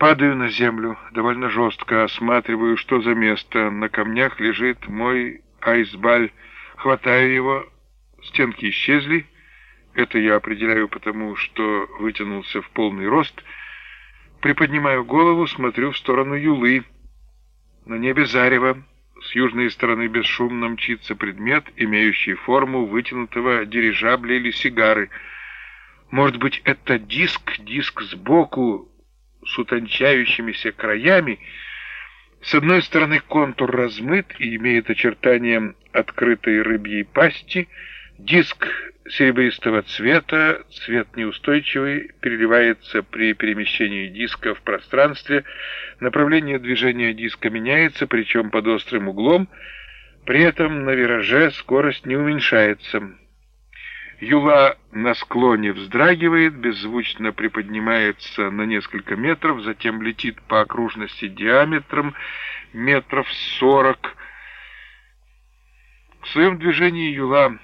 Падаю на землю, довольно жестко осматриваю, что за место. На камнях лежит мой айсбаль. Хватаю его, стенки исчезли. Это я определяю потому, что вытянулся в полный рост. Приподнимаю голову, смотрю в сторону Юлы. На небе зарево. С южной стороны бесшумно мчится предмет, имеющий форму вытянутого дирижабля или сигары. Может быть, это диск, диск сбоку, с утончающимися краями. С одной стороны контур размыт и имеет очертания открытой рыбьей пасти, диск серебристого цвета, цвет неустойчивый, переливается при перемещении диска в пространстве, направление движения диска меняется, причем под острым углом, при этом на вираже скорость не уменьшается. Юла на склоне вздрагивает, беззвучно приподнимается на несколько метров, затем летит по окружности диаметром метров сорок. В своем движении Юла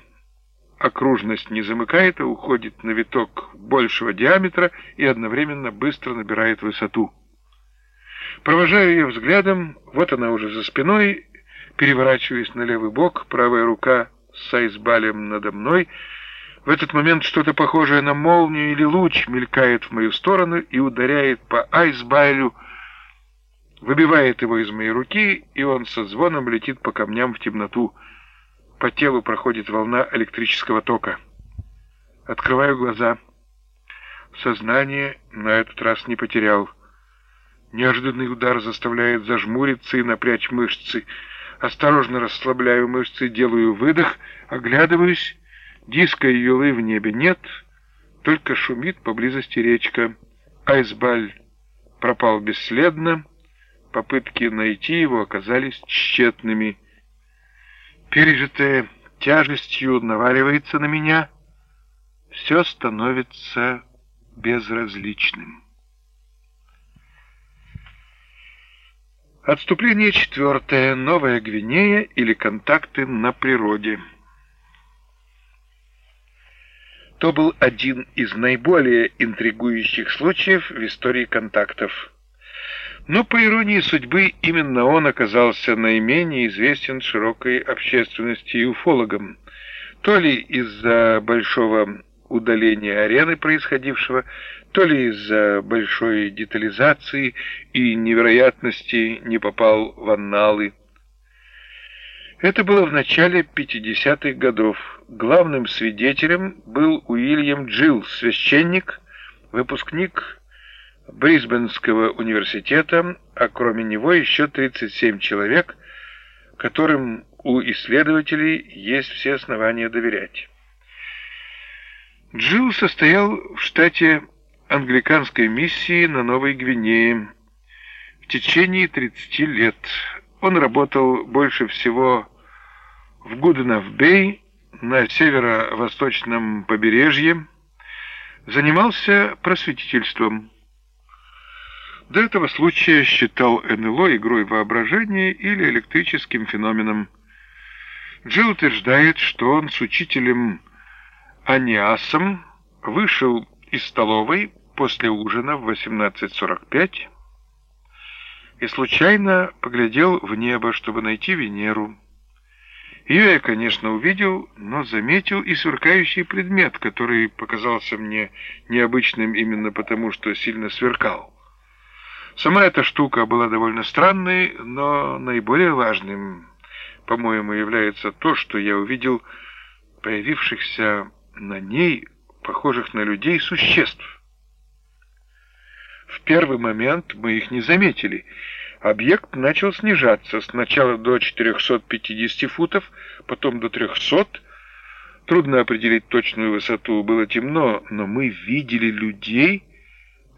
окружность не замыкает, а уходит на виток большего диаметра и одновременно быстро набирает высоту. Провожаю ее взглядом, вот она уже за спиной, переворачиваясь на левый бок, правая рука с айсбалем надо мной. В этот момент что-то похожее на молнию или луч мелькает в мою сторону и ударяет по айсбайлю, выбивает его из моей руки, и он со звоном летит по камням в темноту. По телу проходит волна электрического тока. Открываю глаза. Сознание на этот раз не потерял. Неожиданный удар заставляет зажмуриться и напрячь мышцы. Осторожно расслабляю мышцы, делаю выдох, оглядываюсь. Диска и юлы в небе нет, только шумит поблизости речка. Айсбаль пропал бесследно. Попытки найти его оказались тщетными. Пережитое тяжестью наваливается на меня, все становится безразличным. Отступление четвертое. Новая Гвинея или контакты на природе. То был один из наиболее интригующих случаев в истории контактов. Но, по иронии судьбы, именно он оказался наименее известен широкой общественности и уфологам. То ли из-за большого удаления арены происходившего, то ли из-за большой детализации и невероятности не попал в анналы. Это было в начале 50-х годов. Главным свидетелем был Уильям Джилл, священник, выпускник Брисбенского университета, а кроме него еще 37 человек, которым у исследователей есть все основания доверять. Джилл состоял в штате англиканской миссии на Новой Гвинее в течение 30 лет. Он работал больше всего в Гуденов-Бей на северо-восточном побережье, занимался просветительством. До этого случая считал НЛО игрой воображения или электрическим феноменом. Джилл утверждает, что он с учителем Аниасом вышел из столовой после ужина в 18.45 и случайно поглядел в небо, чтобы найти Венеру. Ее я, конечно, увидел, но заметил и сверкающий предмет, который показался мне необычным именно потому, что сильно сверкал. Сама эта штука была довольно странной, но наиболее важным, по-моему, является то, что я увидел появившихся на ней, похожих на людей, существ. В первый момент мы их не заметили. Объект начал снижаться сначала до 450 футов, потом до 300. Трудно определить точную высоту, было темно, но мы видели людей,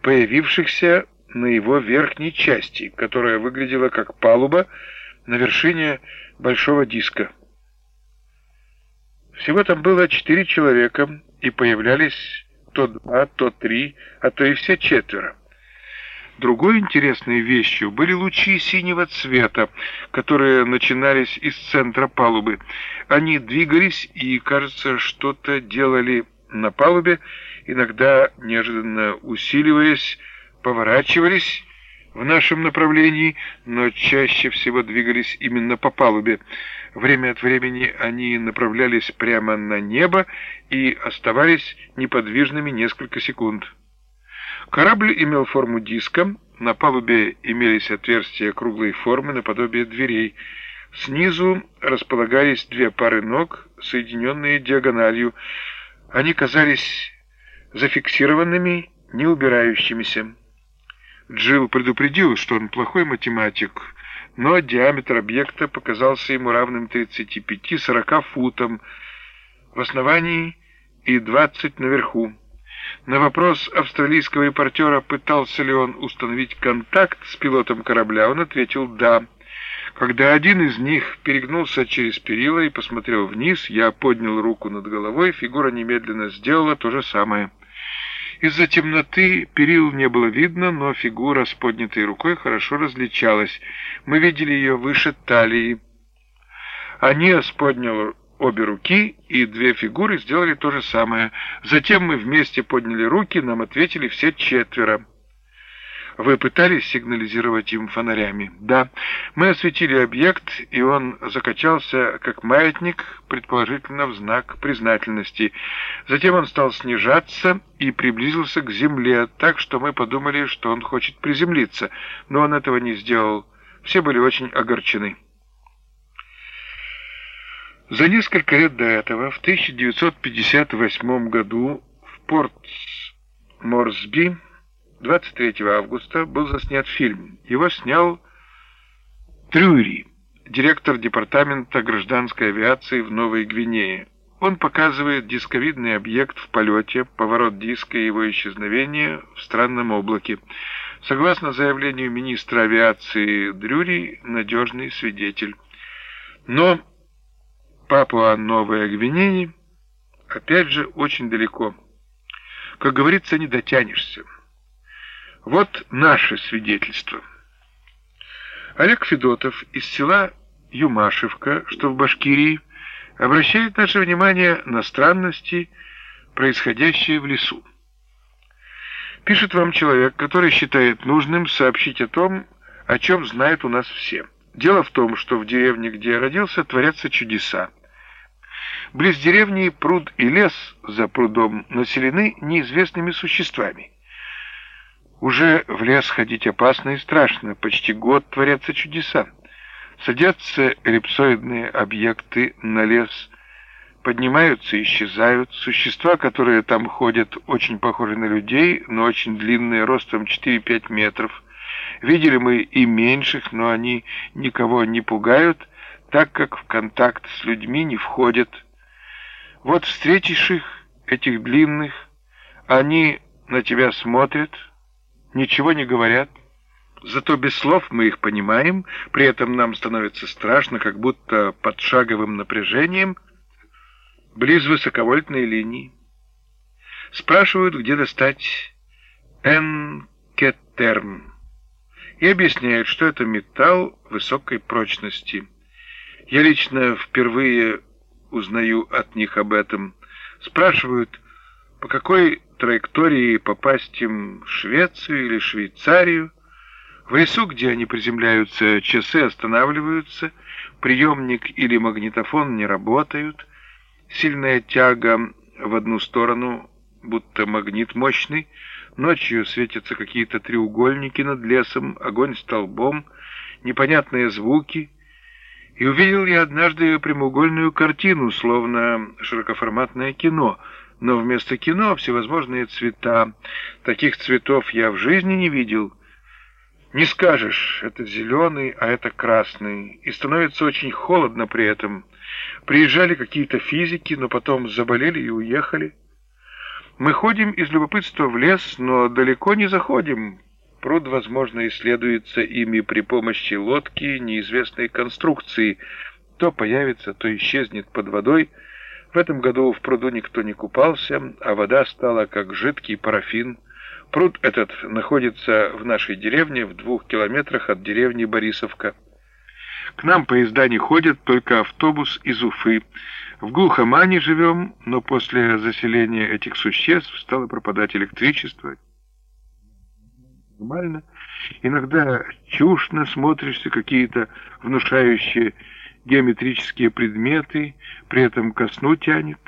появившихся на его верхней части, которая выглядела как палуба на вершине большого диска. Всего там было четыре человека, и появлялись то два, то три, а то и все четверо. Другой интересной вещью были лучи синего цвета, которые начинались из центра палубы. Они двигались и, кажется, что-то делали на палубе, иногда неожиданно усиливаясь, поворачивались в нашем направлении, но чаще всего двигались именно по палубе. Время от времени они направлялись прямо на небо и оставались неподвижными несколько секунд. Корабль имел форму диска, на палубе имелись отверстия круглой формы наподобие дверей. Снизу располагались две пары ног, соединенные диагональю. Они казались зафиксированными, не убирающимися. Джилл предупредил, что он плохой математик, но диаметр объекта показался ему равным 35-40 футам в основании и 20 наверху. На вопрос австралийского репортера, пытался ли он установить контакт с пилотом корабля, он ответил «да». Когда один из них перегнулся через перила и посмотрел вниз, я поднял руку над головой, фигура немедленно сделала то же самое. Из-за темноты перил не было видно, но фигура с поднятой рукой хорошо различалась. Мы видели ее выше талии. Анес поднял обе руки, и две фигуры сделали то же самое. Затем мы вместе подняли руки, нам ответили все четверо. Вы пытались сигнализировать им фонарями? Да. Мы осветили объект, и он закачался, как маятник, предположительно в знак признательности. Затем он стал снижаться и приблизился к земле, так что мы подумали, что он хочет приземлиться, но он этого не сделал. Все были очень огорчены. За несколько лет до этого, в 1958 году, в порт Морсби, 23 августа был заснят фильм. Его снял Трюри, директор департамента гражданской авиации в Новой Гвинее. Он показывает дисковидный объект в полете, поворот диска и его исчезновение в странном облаке. Согласно заявлению министра авиации Дрюри, надежный свидетель. Но Папуа-Новая Гвинея опять же очень далеко. Как говорится, не дотянешься. Вот наше свидетельство. Олег Федотов из села Юмашевка, что в Башкирии, обращает наше внимание на странности, происходящие в лесу. Пишет вам человек, который считает нужным сообщить о том, о чем знает у нас все. Дело в том, что в деревне, где я родился, творятся чудеса. Близ деревни пруд и лес за прудом населены неизвестными существами. Уже в лес ходить опасно и страшно, почти год творятся чудеса. Садятся эллипсоидные объекты на лес, поднимаются и исчезают. Существа, которые там ходят, очень похожи на людей, но очень длинные, ростом 4-5 метров. Видели мы и меньших, но они никого не пугают, так как в контакт с людьми не входят. Вот встретишь их, этих длинных, они на тебя смотрят, ничего не говорят. Зато без слов мы их понимаем, при этом нам становится страшно, как будто под шаговым напряжением близ высоковольтной линии. Спрашивают, где достать энкетерм, и объясняют, что это металл высокой прочности. Я лично впервые узнаю от них об этом. Спрашивают, по какой траектории попасть им в Швецию или Швейцарию. В лесу, где они приземляются, часы останавливаются, приемник или магнитофон не работают, сильная тяга в одну сторону, будто магнит мощный, ночью светятся какие-то треугольники над лесом, огонь столбом, непонятные звуки, и увидел я однажды прямоугольную картину, словно широкоформатное кино — но вместо кино всевозможные цвета. Таких цветов я в жизни не видел. Не скажешь, это зеленый, а это красный. И становится очень холодно при этом. Приезжали какие-то физики, но потом заболели и уехали. Мы ходим из любопытства в лес, но далеко не заходим. Пруд, возможно, исследуется ими при помощи лодки неизвестной конструкции. То появится, то исчезнет под водой — в этом году в пруду никто не купался, а вода стала как жидкий парафин. Пруд этот находится в нашей деревне в двух километрах от деревни Борисовка. К нам поезда не ходят, только автобус из Уфы. В глухомане живем, но после заселения этих существ стало пропадать электричество. Нормально. Иногда чушь насмотришься, какие-то внушающие геометрические предметы, при этом ко сну тянет.